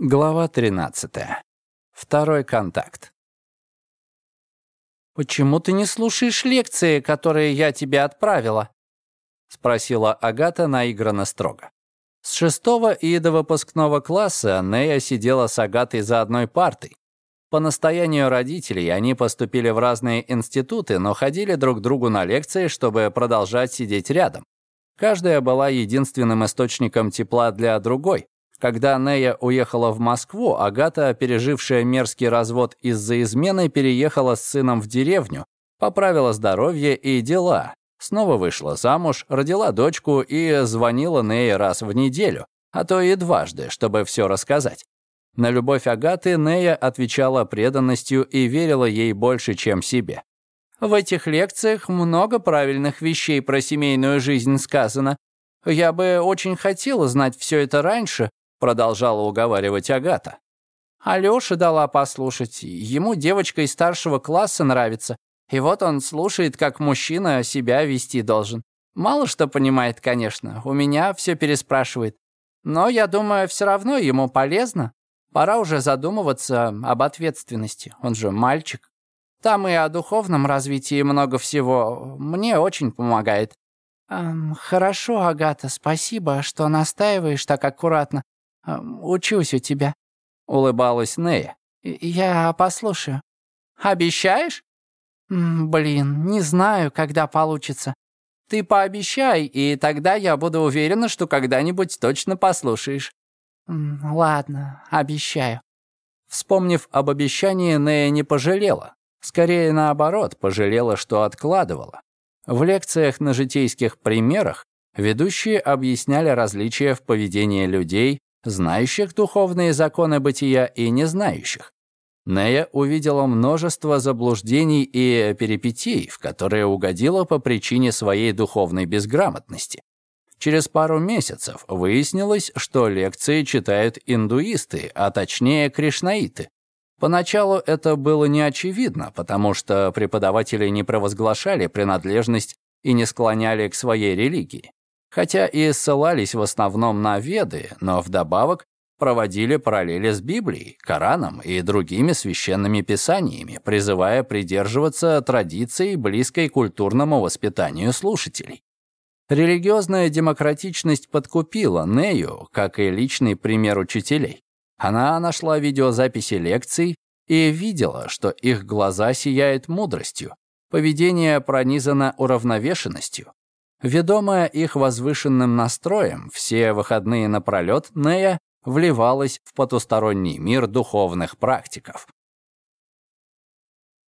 Глава 13. Второй контакт. «Почему ты не слушаешь лекции, которые я тебе отправила?» — спросила Агата наигранно строго. С шестого и до выпускного класса Нея сидела с Агатой за одной партой. По настоянию родителей они поступили в разные институты, но ходили друг другу на лекции, чтобы продолжать сидеть рядом. Каждая была единственным источником тепла для другой. Когда Нея уехала в Москву, Агата, пережившая мерзкий развод из-за измены, переехала с сыном в деревню, поправила здоровье и дела. Снова вышла замуж, родила дочку и звонила Нее раз в неделю, а то и дважды, чтобы все рассказать. На любовь Агаты Нея отвечала преданностью и верила ей больше, чем себе. В этих лекциях много правильных вещей про семейную жизнь сказано. Я бы очень хотела знать все это раньше, продолжала уговаривать Агата. Алёша дала послушать. Ему девочка из старшего класса нравится. И вот он слушает, как мужчина себя вести должен. Мало что понимает, конечно. У меня все переспрашивает. Но я думаю, все равно ему полезно. Пора уже задумываться об ответственности. Он же мальчик. Там и о духовном развитии много всего. Мне очень помогает. Эм, «Хорошо, Агата, спасибо, что настаиваешь так аккуратно. «Учусь у тебя», — улыбалась Нея. «Я послушаю». «Обещаешь?» «Блин, не знаю, когда получится. Ты пообещай, и тогда я буду уверена, что когда-нибудь точно послушаешь». «Ладно, обещаю». Вспомнив об обещании, Нея не пожалела. Скорее наоборот, пожалела, что откладывала. В лекциях на житейских примерах ведущие объясняли различия в поведении людей, знающих духовные законы бытия и не знающих. Нея увидела множество заблуждений и перипетий, в которые угодила по причине своей духовной безграмотности. Через пару месяцев выяснилось, что лекции читают индуисты, а точнее кришнаиты. Поначалу это было не очевидно, потому что преподаватели не провозглашали принадлежность и не склоняли к своей религии хотя и ссылались в основном на Веды, но вдобавок проводили параллели с Библией, Кораном и другими священными писаниями, призывая придерживаться традиций, близкой культурному воспитанию слушателей. Религиозная демократичность подкупила Нею, как и личный пример учителей. Она нашла видеозаписи лекций и видела, что их глаза сияют мудростью, поведение пронизано уравновешенностью, Ведомая их возвышенным настроем, все выходные напролет Нея вливалась в потусторонний мир духовных практиков.